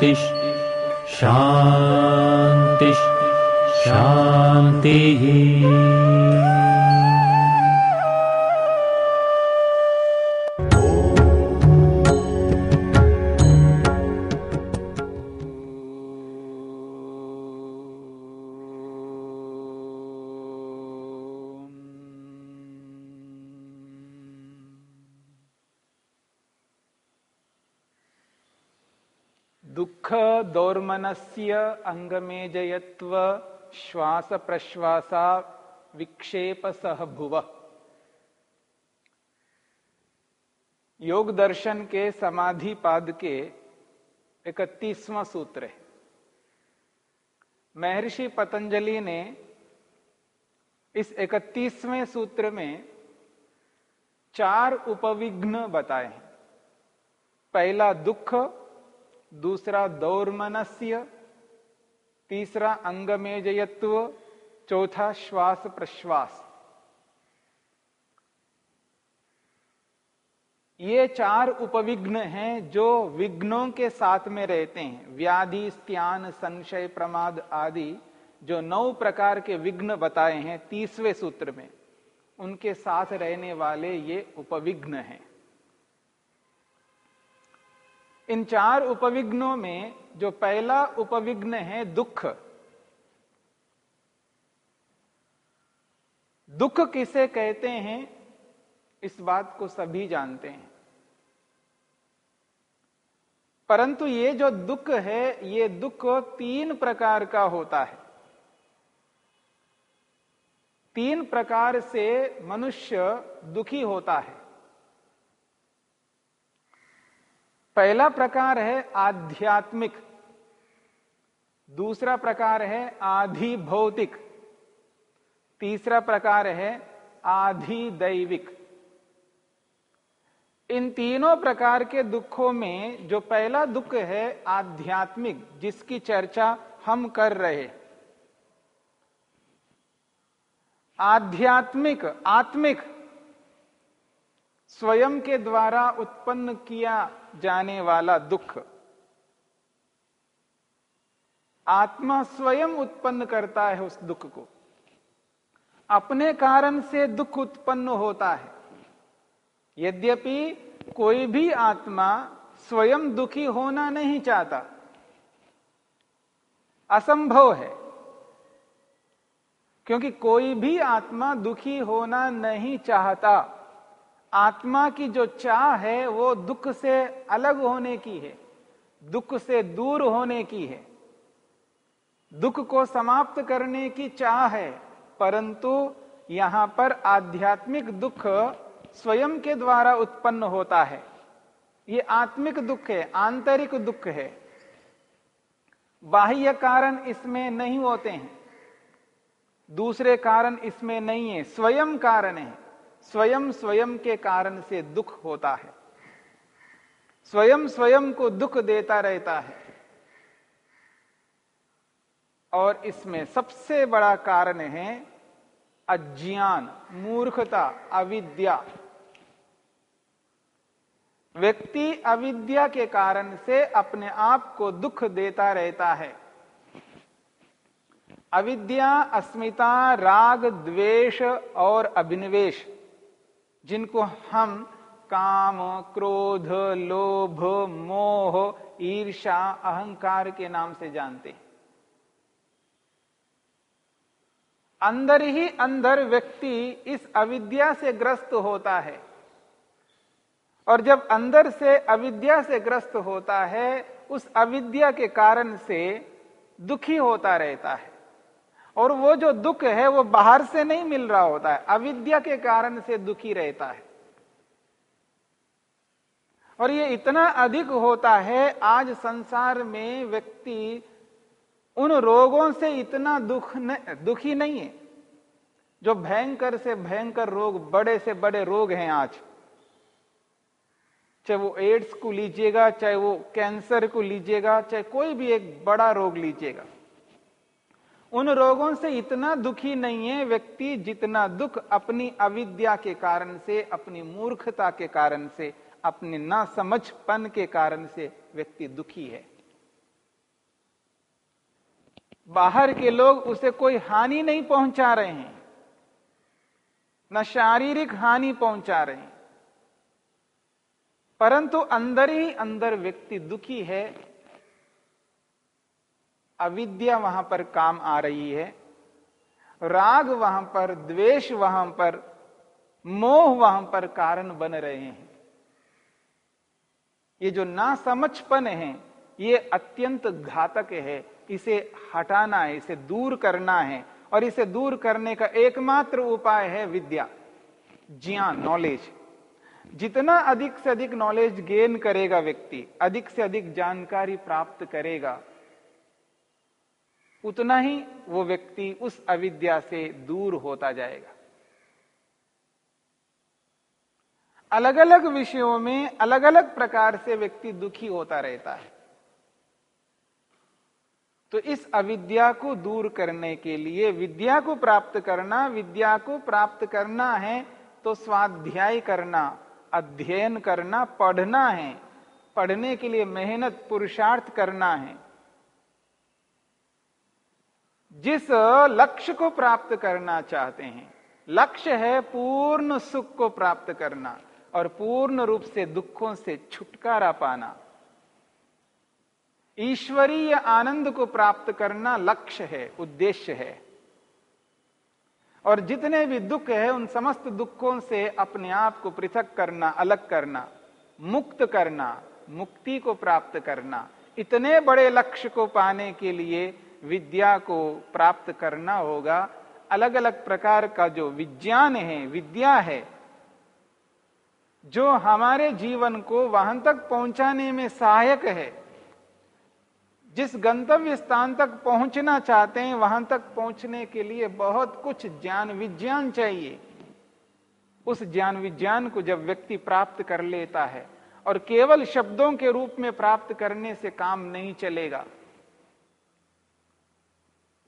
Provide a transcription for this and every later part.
शान्तिः शांति। शान्तिः दुःख दौर्मनस्य अंगमेजयत्व श्वास प्रश्वासा विक्षेप सह भुव योग दर्शन के समाधि पाद के इकतीसवां सूत्र है। महर्षि पतंजलि ने इस इकतीसवें सूत्र में चार उपविघ्न बताए हैं। पहला दुख दूसरा दौर्मनस्य, तीसरा अंगमेजयत्व, चौथा श्वास प्रश्वास। ये चार उपविघ्न हैं जो विघ्नों के साथ में रहते हैं। व्याधि, स्त्यान, संशय, प्रमाद आदि जो नौ प्रकार के विघ्न बताए हैं तीसवें सूत्र में। उनके साथ रहने वाले ये उपविघ्न हैं। इन चार उपविघ्नों में जो पहला उपविघ्न है दुख। दुख किसे कहते हैं? इस बात को सभी जानते हैं। परंतु ये जो दुख है, ये दुख तीन प्रकार का होता है। तीन प्रकार से मनुष्य दुखी होता है। पहला प्रकार है आध्यात्मिक। दूसरा प्रकार है आधि भौतिक तीसरा प्रकार है आधि दैविक इन तीनों प्रकार के दुखों में जो पहला दुख है आध्यात्मिक, जिसकी चर्चा हम कर रहे आध्यात्मिक, आत्मिक स्वयं के द्वारा उत्पन्न किया जाने वाला दुख। आत्मा स्वयं उत्पन्न करता है उस दुख को। अपने कारण से दुख उत्पन्न होता है। यद्यपि कोई भी आत्मा स्वयं दुखी होना नहीं चाहता। असंभव है। क्योंकि कोई भी आत्मा दुखी होना नहीं चाहता। आत्मा की जो चाह है, वो दुख से अलग होने की है, दुख से दूर होने की है। दुख को समाप्त करने की चाह है, परंतु यहाँ पर आध्यात्मिक दुख स्वयं के द्वारा उत्पन्न होता है। ये आत्मिक दुख है, आंतरिक दुख है। बाह्य कारण इसमें नहीं होते हैं, दूसरे कारण इसमें नहीं है, स्वयं कारण है। स्वयं स्वयं के कारण से दुख होता है। स्वयं स्वयं को दुख देता रहता है। और इसमें सबसे बड़ा कारण है अज्ञान, मूर्खता, अविद्या। व्यक्ति अविद्या के कारण से अपने आप को दुख देता रहता है। अविद्या, अस्मिता, राग, द्वेष और अभिनिवेश जिनको हम काम, क्रोध, लोभ, मोह ईर्षा अहंकार के नाम से जानते हैं। अंदर ही अंदर व्यक्ति इस अविद्या से ग्रस्त होता है। और जब अंदर से अविद्या से ग्रस्त होता है, उस अविद्या के कारण से दुखी होता रहता है। और वो जो दुख है वो बाहर से नहीं मिल रहा होता है। अविद्या के कारण से दुखी रहता है। और ये इतना अधिक होता है आज संसार में व्यक्ति उन रोगों से इतना दुख न, दुखी नहीं है। जो भयंकर से भयंकर रोग बड़े से बड़े रोग हैं आज। चाहे वो एड्स को लीजिएगा चाहे वो कैंसर को लीजिएगा चाहे कोई भी एक बड़ा रोग लीजिएगा। उन रोगों से इतना दुखी नहीं है, व्यक्ति जितना दुख अपनी अविद्या के कारण से, अपनी मूर्खता के कारण से, अपने ना समझपन के कारण से व्यक्ति दुखी है। बाहर के लोग उसे कोई हानि नहीं पहुँचा रहे हैं, न शारीरिक हानि पहुँचा रहे हैं। परंतु अंदर ही अंदर व्यक्ति दुखी है अविद्या वहाँ पर काम आ रही है, राग वहाँ पर, द्वेष वहाँ पर, मोह वहाँ पर कारण बन रहे हैं। ये जो ना समझपन है, ये अत्यंत घातक है। इसे हटाना है, इसे दूर करना है और इसे दूर करने का एकमात्र उपाय है विद्या। ज्ञान नॉलेज। जितना अधिक से अधिक नॉलेज गेन करेगा व्यक्ति, अधिक से अधिक जानकारी प्राप्त करेगा। उतना ही वो व्यक्ति उस अविद्या से दूर होता जाएगा। अलग अलग विषयों में अलग अलग प्रकार से व्यक्ति दुखी होता रहता है। तो इस अविद्या को दूर करने के लिए विद्या को प्राप्त करना, विद्या को प्राप्त करना है तो स्वाध्याय करना, अध्ययन करना, पढ़ना है। पढ़ने के लिए मेहनत, पुरुषार्थ करना है। जिस लक्ष्य को प्राप्त करना चाहते हैं, लक्ष्य है पूर्ण सुख को प्राप्त करना और पूर्ण रूप से दुखों से छुटकारा पाना। ईश्वरीय आनंद को प्राप्त करना लक्ष्य है, उद्देश्य है। और जितने भी दुख है, उन समस्त दुखों से अपने आप को पृथक करना, अलग करना, मुक्त करना, मुक्ति को प्राप्त करना, इतने बड़े लक्ष्य को पाने के लिए विद्या को प्राप्त करना होगा। अलग अलग प्रकार का जो विज्ञान है, विद्या है, जो हमारे जीवन को वहाँ तक पहुँचाने में सहायक है। जिस गंतव्य स्थान तक पहुँचना चाहते हैं, वहाँ तक पहुँचने के लिए बहुत कुछ ज्ञान, विज्ञान चाहिए। उस ज्ञान, विज्ञान को जब व्यक्ति प्राप्त कर लेता है और केवल शब्दों के रूप में प्राप्त करने से काम नहीं चलेगा।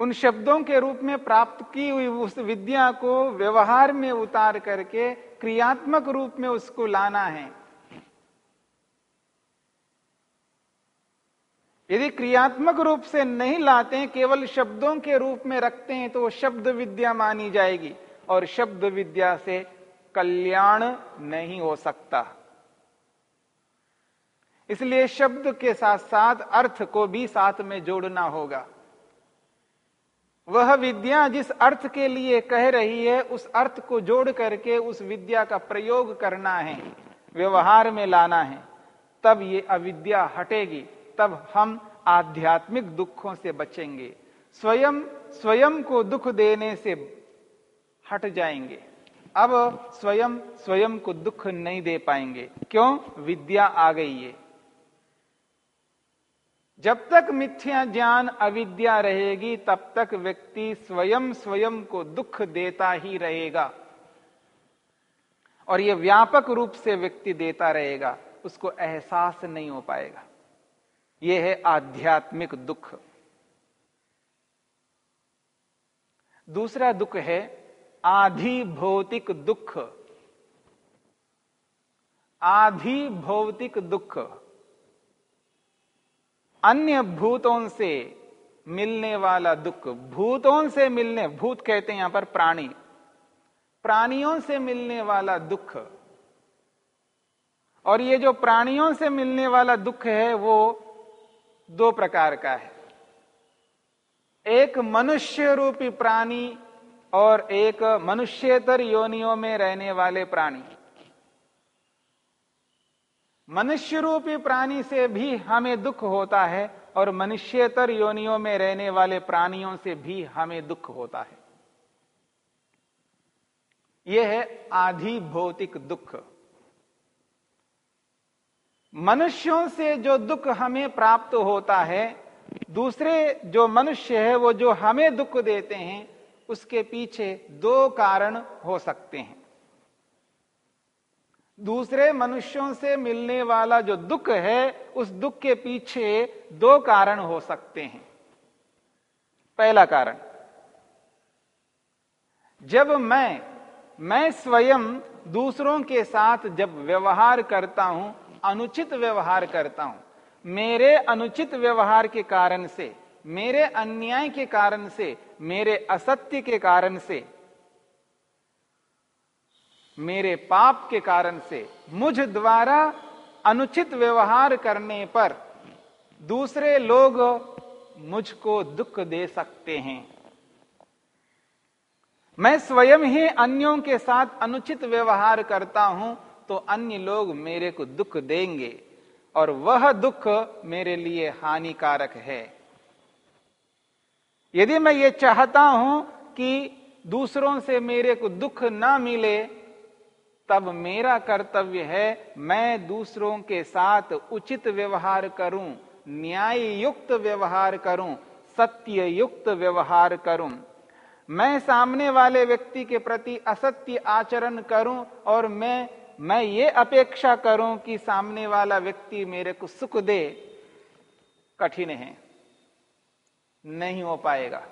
उन शब्दों के रूप में प्राप्त की हुई उस विद्या को व्यवहार में उतार करके क्रियात्मक रूप में उसको लाना है। यदि क्रियात्मक रूप से नहीं लाते हैं केवल शब्दों के रूप में रखते हैं तो वो शब्द विद्या मानी जाएगी और शब्द विद्या से कल्याण नहीं हो सकता। इसलिए शब्द के साथ साथ अर्थ को भी साथ में जोड़ना होगा। वह विद्या जिस अर्थ के लिए कह रही है, उस अर्थ को जोड़ करके उस विद्या का प्रयोग करना है, व्यवहार में लाना है। तब ये अविद्या हटेगी, तब हम आध्यात्मिक दुखों से बचेंगे। स्वयं स्वयं को दुख देने से हट जाएँगे। अब स्वयं स्वयं को दुख नहीं दे पाएँगे। क्यों? विद्या आ गई है। जब तक मिथ्या ज्ञान अविद्या रहेगी, तब तक व्यक्ति स्वयं स्वयं को दुख देता ही रहेगा। और यह व्यापक रूप से व्यक्ति देता रहेगा, उसको एहसास नहीं हो पाएगा। यह है आध्यात्मिक दुख। दूसरा दुख है आधि भौतिक दुख। आधि भौतिक दुख। अन्य भूतों से मिलने वाला दुख। भूतों से मिलने, भूत कहते हैं यहाँ पर प्राणी। प्राणियों से मिलने वाला दुख। और ये जो प्राणियों से मिलने वाला दुख है, वो दो प्रकार का है। एक मनुष्य रूपी प्राणी और एक मनुष्यतर योनियों में रहने वाले प्राणी। मनुष्य रूपी प्राणी से भी हमें दुख होता है और मनुष्यतर योनियों में रहने वाले प्राणियों से भी हमें दुख होता है। यह है आधि भौतिक दुख। मनुष्यों से जो दुख हमें प्राप्त होता है, दूसरे जो मनुष्य है, वो जो हमें दुख देते हैं, उसके पीछे दो कारण हो सकते हैं। दूसरे मनुष्यों से मिलने वाला जो दुख है, उस दुख के पीछे दो कारण हो सकते हैं। पहला कारण, जब मैं मैं स्वयं दूसरों के साथ जब व्यवहार करता हूँ, अनुचित व्यवहार करता हूँ, मेरे अनुचित व्यवहार के कारण से, मेरे अन्याय के कारण से, मेरे असत्य के कारण से मेरे पाप के कारण से मुझ द्वारा अनुचित व्यवहार करने पर दूसरे लोग मुझको दुख दे सकते हैं। मैं स्वयं ही अन्यों के साथ अनुचित व्यवहार करता हूँ तो अन्य लोग मेरे को दुख देंगे और वह दुख मेरे लिए हानिकारक है। यदि मैं ये चाहता हूँ कि दूसरों से मेरे को दुख ना मिले तब मेरा कर्तव्य है, मैं दूसरों के साथ उचित व्यवहार करूँ न्याय युक्त व्यवहार करूँ सत्य युक्त व्यवहार करूँ। मैं सामने वाले व्यक्ति के प्रति असत्य आचरण करूँ और मैं मैं ये अपेक्षा करूँ कि सामने वाला व्यक्ति मेरे को सुख दे। कठिन है। नहीं हो पाएगा।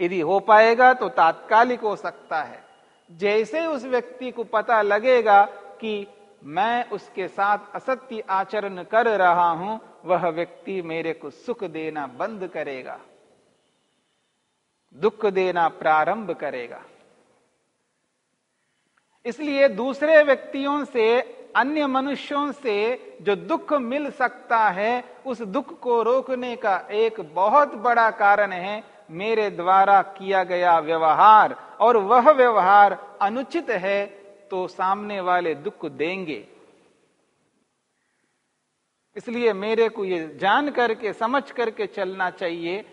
यदि हो पाएगा तो तात्कालिक हो सकता है। जैसे उस व्यक्ति को पता लगेगा कि मैं उसके साथ असत्य आचरण कर रहा हूँ, वह व्यक्ति मेरे को सुख देना बंद करेगा। दुख देना प्रारंभ करेगा। इसलिए दूसरे व्यक्तियों से, अन्य मनुष्यों से जो दुख मिल सकता है, उस दुख को रोकने का एक बहुत बड़ा कारण है मेरे द्वारा किया गया व्यवहार और वह व्यवहार अनुचित है तो सामने वाले दुख देंगे। इसलिए मेरे को ये जान करके, समझ करके चलना चाहिए,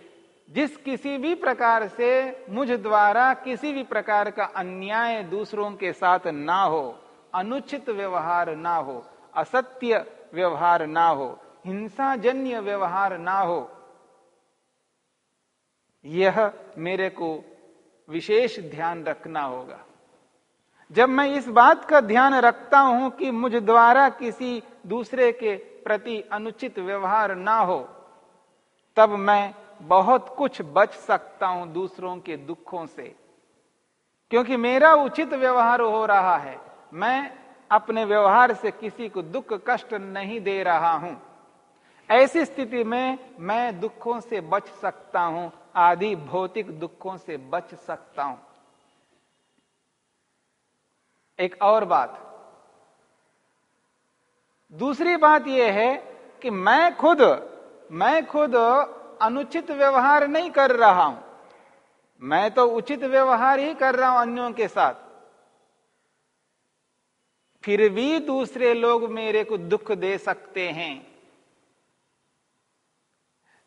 जिस किसी भी प्रकार से मुझ द्वारा किसी भी प्रकार का अन्याय दूसरों के साथ ना हो, अनुचित व्यवहार ना हो, असत्य व्यवहार ना हो, हिंसाजन्य व्यवहार ना हो यह मेरे को विशेष ध्यान रखना होगा। जब मैं इस बात का ध्यान रखता हूँ कि मुझ द्वारा किसी दूसरे के प्रति अनुचित व्यवहार ना हो, तब मैं बहुत कुछ बच सकता हूँ दूसरों के दुखों से। क्योंकि मेरा उचित व्यवहार हो रहा है, मैं अपने व्यवहार से किसी को दुख कष्ट नहीं दे रहा हूँ। ऐसी स्थिति में मैं दुखों से बच सकता हूँ आदि भौतिक दुखों से बच सकता हूँ। एक और बात। दूसरी बात यह है कि मैं खुद मैं खुद अनुचित व्यवहार नहीं कर रहा हूँ। मैं तो उचित व्यवहार ही कर रहा हूँ अन्यों के साथ। फिर भी दूसरे लोग मेरे को दुख दे सकते हैं।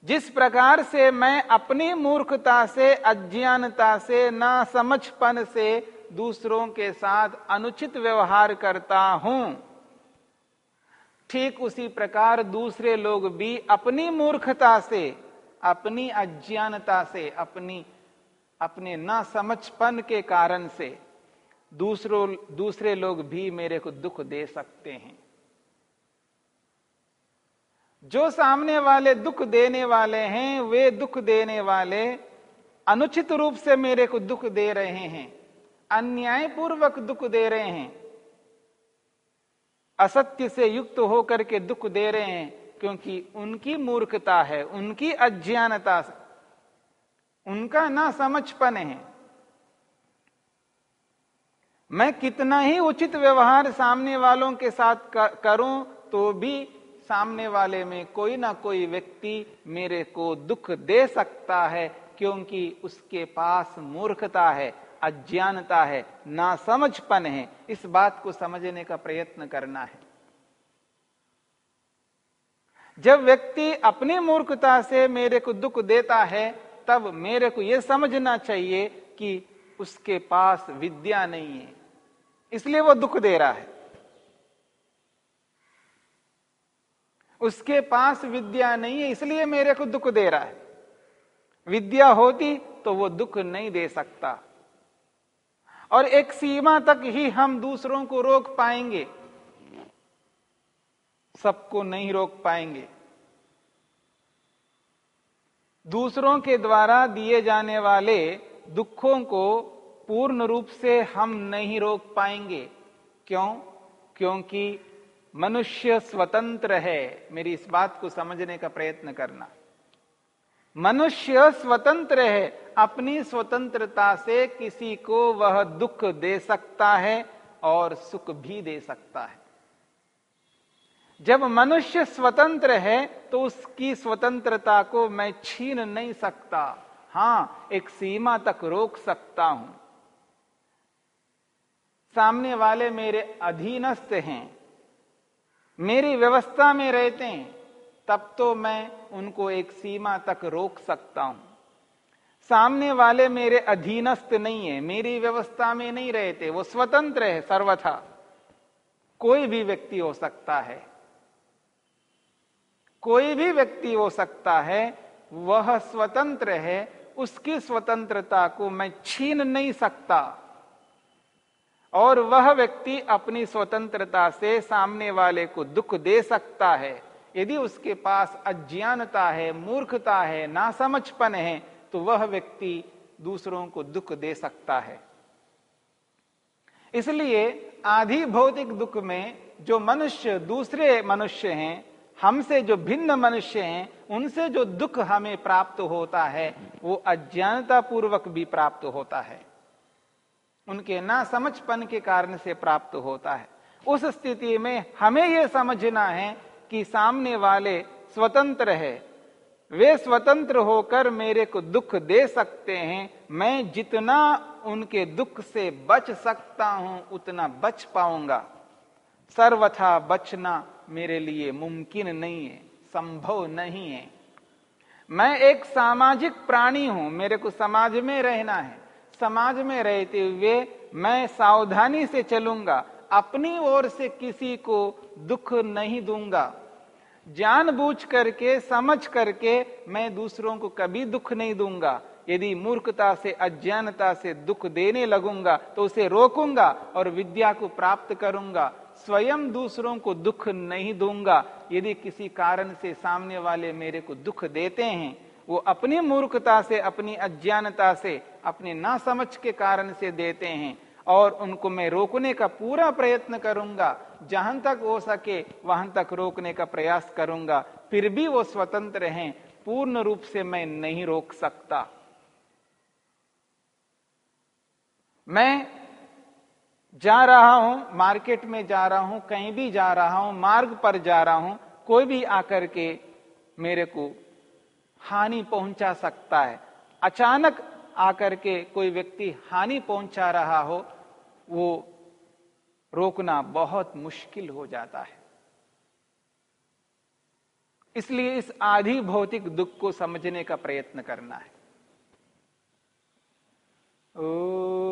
जिस प्रकार से मैं अपनी मूर्खता से, अज्ञानता से ना समझपन से दूसरों के साथ अनुचित व्यवहार करता हूँ, ठीक उसी प्रकार दूसरे लोग भी अपनी मूर्खता से, अपनी अज्ञानता से, अपनी, अपने ना समझपन के कारण से दूसरों, दूसरे लोग भी मेरे को दुख दे सकते हैं। जो सामने वाले दुख देने वाले हैं, वे दुख देने वाले अनुचित रूप से मेरे को दुख दे रहे हैं, अन्यायपूर्वक दुख दे रहे हैं, असत्य से युक्त होकर के दुख दे रहे हैं, क्योंकि उनकी मूर्खता है, उनकी अज्ञानता उनका ना समझपन है। मैं कितना ही उचित व्यवहार सामने वालों के साथ करूँ तो भी सामने वाले में कोई ना कोई व्यक्ति मेरे को दुख दे सकता है, क्योंकि उसके पास मूर्खता है, अज्ञानता है ना समझपन है। इस बात को समझने का प्रयत्न करना है। जब व्यक्ति अपनी मूर्खता से मेरे को दुख देता है, तब मेरे को यह समझना चाहिए कि उसके पास विद्या नहीं है, इसलिए वो दुख दे रहा है। उसके पास विद्या नहीं है, इसलिए मेरे को दुख दे रहा है। विद्या होती तो वो दुख नहीं दे सकता। और एक सीमा तक ही हम दूसरों को रोक पाएँगे। सबको नहीं रोक पाएँगे। दूसरों के द्वारा दिए जाने वाले दुखों को पूर्ण रूप से हम नहीं रोक पाएँगे। क्यों? क्योंकि मनुष्य स्वतंत्र है, मेरी इस बात को समझने का प्रयत्न करना। मनुष्य स्वतंत्र है, अपनी स्वतंत्रता से किसी को वह दुख दे सकता है और सुख भी दे सकता है। जब मनुष्य स्वतंत्र है तो उसकी स्वतंत्रता को मैं छीन नहीं सकता। हाँ, एक सीमा तक रोक सकता हूँ। सामने वाले मेरे अधीनस्थ हैं मेरी व्यवस्था में रहते हैं, तब तो मैं उनको एक सीमा तक रोक सकता हूँ। सामने वाले मेरे अधीनस्थ नहीं है, मेरी व्यवस्था में नहीं रहते, वो स्वतंत्र है, सर्वथा। कोई भी व्यक्ति हो सकता है। कोई भी व्यक्ति हो सकता है, वह स्वतंत्र है, उसकी स्वतंत्रता को मैं छीन नहीं सकता। और वह व्यक्ति अपनी स्वतंत्रता से सामने वाले को दुख दे सकता है। यदि उसके पास अज्ञानता है, मूर्खता है, नासमझपन है तो वह व्यक्ति दूसरों को दुख दे सकता है। इसलिए आधि भौतिक दुख में जो मनुष्य दूसरे मनुष्य हैं, हमसे जो भिन्न मनुष्य हैं, उनसे जो दुख हमें प्राप्त होता है, वो अज्ञानता पूर्वक भी प्राप्त होता है। उनके ना समझपन के कारण से प्राप्त होता है। उस स्थिति में हमें यह समझना है कि सामने वाले स्वतंत्र है। वे स्वतंत्र होकर मेरे को दुख दे सकते हैं। मैं जितना उनके दुख से बच सकता हूँ, उतना बच पाऊँगा। सर्वथा बचना मेरे लिए मुमकिन नहीं है, संभव नहीं है। मैं एक सामाजिक प्राणी हूँ, मेरे को समाज में रहना है। समाज में रहते हुए मैं सावधानी से चलूँगा, अपनी ओर से किसी को दुख नहीं दूँगा। जानबूझ करके समझ करके मैं दूसरों को कभी दुख नहीं दूँगा। यदि मूर्खता से, अज्ञानता से दुख देने लगूँगा तो उसे रोकूँगा और विद्या को प्राप्त करूँगा। स्वयं दूसरों को दुख नहीं दूँगा। यदि किसी कारण से सामने वाले मेरे को दुख देते हैं वो अपनी मूर्खता से, अपनी अज्ञानता से, अपने ना समझ के कारण से देते हैं। और उनको मैं रोकने का पूरा प्रयत्न करूँगा। जहाँ तक हो सके, वहाँ तक रोकने का प्रयास करूँगा। फिर भी वो स्वतंत्र हैं। पूर्ण रूप से मैं नहीं रोक सकता। मैं जा रहा हूँ, मार्केट में जा रहा हूँ, कहीं भी जा रहा हूँ, मार्ग पर जा रहा हूँ, कोई भी आकर के मेरे को हानि पहुँचा सकता है। अचानक आकर के कोई व्यक्ति हानि पहुँचा रहा हो, वो रोकना बहुत मुश्किल हो जाता है। इसलिए इस आधि भौतिक दुख को समझने का प्रयत्न करना है। ओ